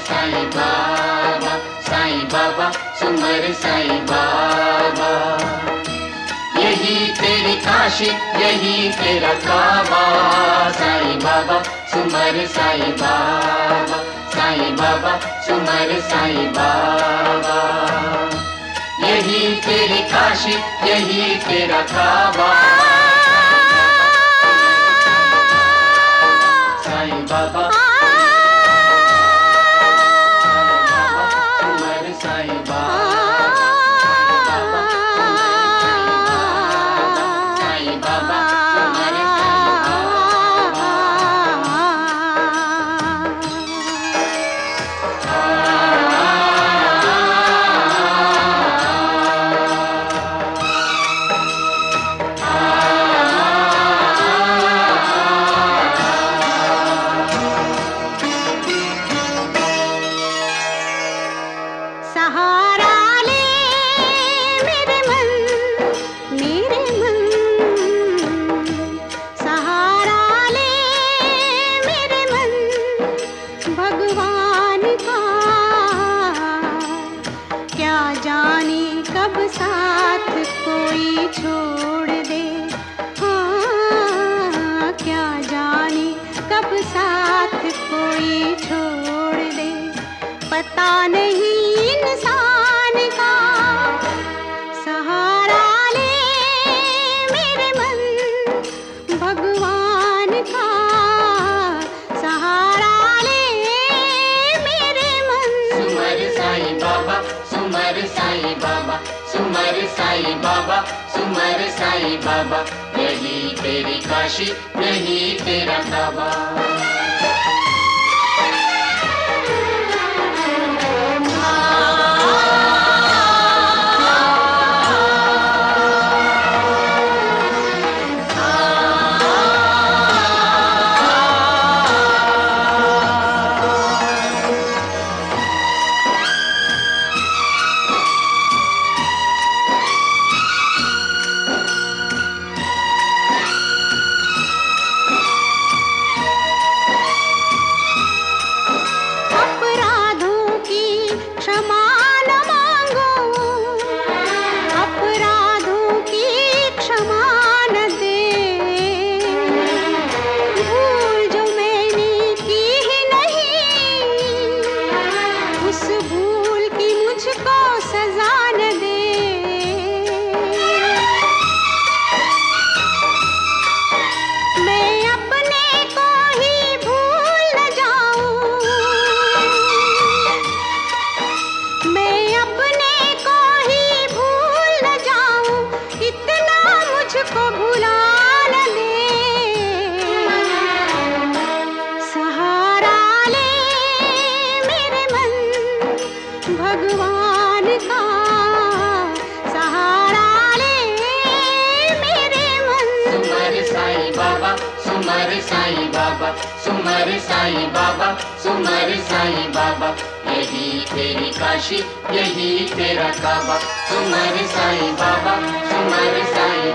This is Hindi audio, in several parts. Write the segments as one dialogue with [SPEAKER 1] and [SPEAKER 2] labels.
[SPEAKER 1] साईं बाबा साईं बाबा सुमर साईं बाबा। यही तेरी काशी, यही तेरा काबा। साईं बाबा सुमर साईं बाबा साईं बाबा सुमर साईं बाबा। यही तेरी काशी, यही तेरा काबा। साईं बाबा
[SPEAKER 2] जाने कब साथ कोई छोड़ दे। हाँ क्या जाने कब साथ कोई छोड़ दे। पता नहीं इंसान
[SPEAKER 1] साईं बाबा सुमर साई बाबा सुमर साई बाबा यही तेरी काशी यही तेरा काबा सुमर साईं बाबा, सुमर साईं बाबा, सुमर साईं बाबा, यही तेरी काशी, यही तेरा काबा, सुमर साईं बाबा, सुमर साईं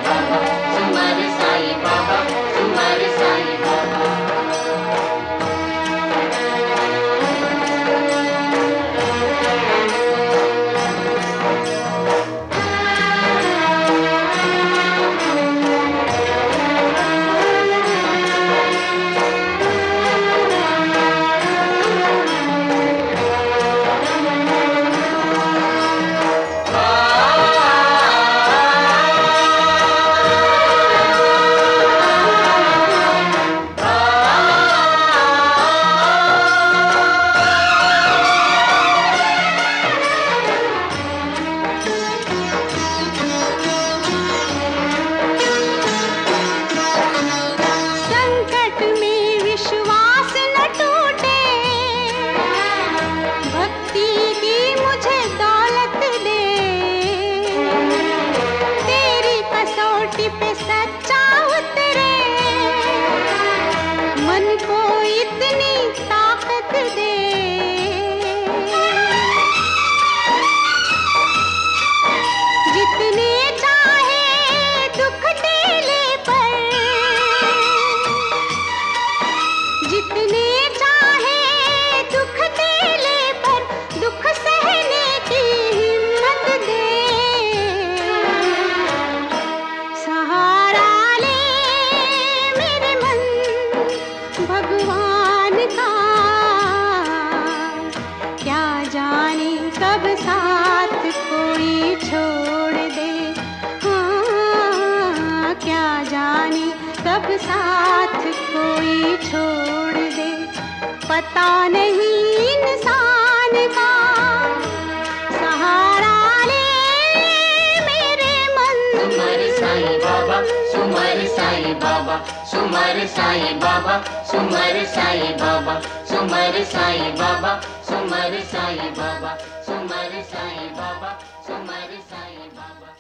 [SPEAKER 2] साथ कोई छोड़ दे। पता नहीं इंसान का सहारा ले मेरे मन
[SPEAKER 1] सुमर साईं बाबा सुमर साईं बाबा सुमर साईं बाबा सुमर साईं बाबा सुमर साईं बाबा सुमर साईं बाबा सुमर साईं बाबा सुमर साईं बाबा